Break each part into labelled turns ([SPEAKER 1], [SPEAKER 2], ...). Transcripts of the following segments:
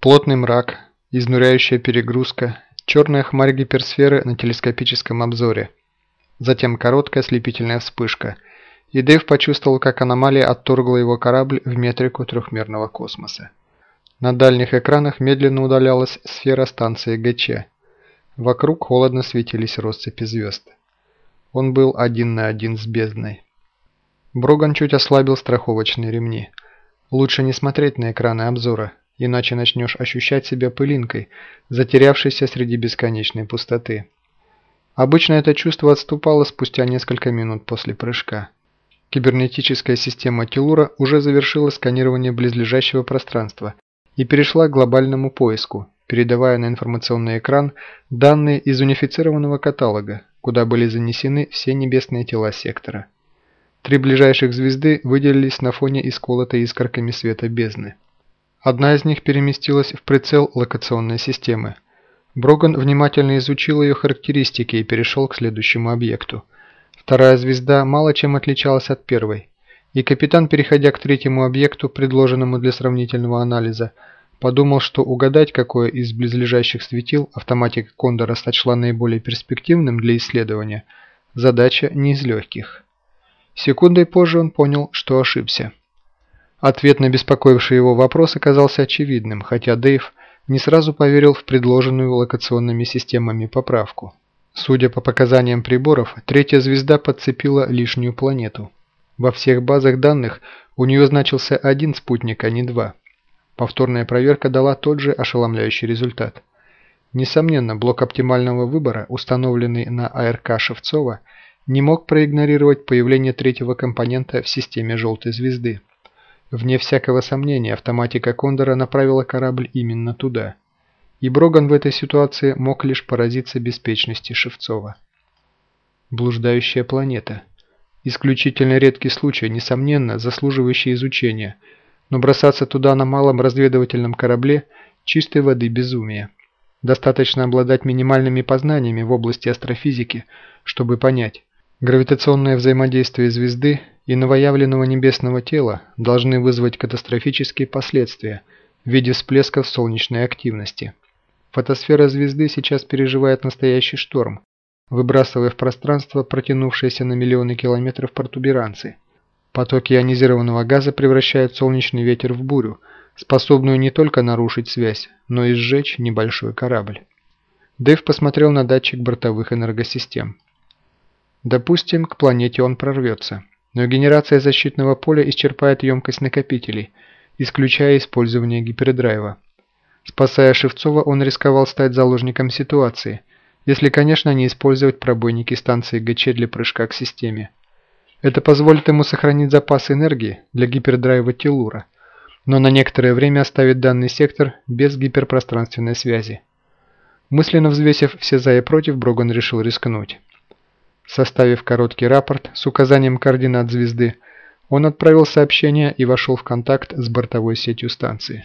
[SPEAKER 1] Плотный мрак, изнуряющая перегрузка, черная хмарь гиперсферы на телескопическом обзоре. Затем короткая слепительная вспышка, и Дэйв почувствовал, как аномалия отторгла его корабль в метрику трехмерного космоса. На дальних экранах медленно удалялась сфера станции ГЧ. Вокруг холодно светились россыпи звезд. Он был один на один с бездной. Броган чуть ослабил страховочные ремни. Лучше не смотреть на экраны обзора, иначе начнешь ощущать себя пылинкой, затерявшейся среди бесконечной пустоты. Обычно это чувство отступало спустя несколько минут после прыжка. Кибернетическая система Тилура уже завершила сканирование близлежащего пространства и перешла к глобальному поиску, передавая на информационный экран данные из унифицированного каталога, куда были занесены все небесные тела сектора. Три ближайших звезды выделились на фоне исколотой искорками света бездны. Одна из них переместилась в прицел локационной системы. Броган внимательно изучил ее характеристики и перешел к следующему объекту. Вторая звезда мало чем отличалась от первой, и капитан, переходя к третьему объекту, предложенному для сравнительного анализа, Подумал, что угадать, какое из близлежащих светил автоматика Кондора сочла наиболее перспективным для исследования, задача не из легких. Секундой позже он понял, что ошибся. Ответ на беспокоивший его вопрос оказался очевидным, хотя Дэйв не сразу поверил в предложенную локационными системами поправку. Судя по показаниям приборов, третья звезда подцепила лишнюю планету. Во всех базах данных у нее значился один спутник, а не два. Повторная проверка дала тот же ошеломляющий результат. Несомненно, блок оптимального выбора, установленный на АРК Шевцова, не мог проигнорировать появление третьего компонента в системе «желтой звезды». Вне всякого сомнения, автоматика Кондора направила корабль именно туда. И Броган в этой ситуации мог лишь поразиться беспечности Шевцова. Блуждающая планета. Исключительно редкий случай, несомненно, заслуживающий изучения – но бросаться туда на малом разведывательном корабле – чистой воды безумие. Достаточно обладать минимальными познаниями в области астрофизики, чтобы понять, гравитационное взаимодействие звезды и новоявленного небесного тела должны вызвать катастрофические последствия в виде всплесков солнечной активности. Фотосфера звезды сейчас переживает настоящий шторм, выбрасывая в пространство протянувшиеся на миллионы километров протуберанцы – Потоки ионизированного газа превращают солнечный ветер в бурю, способную не только нарушить связь, но и сжечь небольшой корабль. Дэйв посмотрел на датчик бортовых энергосистем. Допустим, к планете он прорвется, но генерация защитного поля исчерпает емкость накопителей, исключая использование гипердрайва. Спасая Шевцова, он рисковал стать заложником ситуации, если, конечно, не использовать пробойники станции ГЧ для прыжка к системе. Это позволит ему сохранить запас энергии для гипердрайва Телура, но на некоторое время оставит данный сектор без гиперпространственной связи. Мысленно взвесив все за и против, Броган решил рискнуть. Составив короткий рапорт с указанием координат звезды, он отправил сообщение и вошел в контакт с бортовой сетью станции.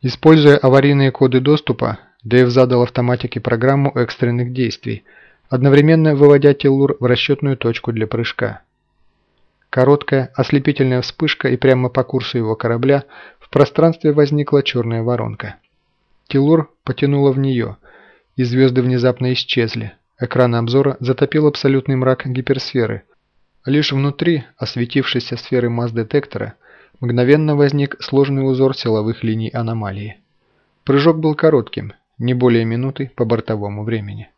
[SPEAKER 1] Используя аварийные коды доступа, Дэйв задал автоматике программу экстренных действий, одновременно выводя Телур в расчетную точку для прыжка. Короткая, ослепительная вспышка, и прямо по курсу его корабля в пространстве возникла черная воронка. Тилур потянуло в нее, и звезды внезапно исчезли. Экран обзора затопил абсолютный мрак гиперсферы. Лишь внутри осветившейся сферы масс-детектора мгновенно возник сложный узор силовых линий аномалии. Прыжок был коротким, не более минуты по бортовому времени.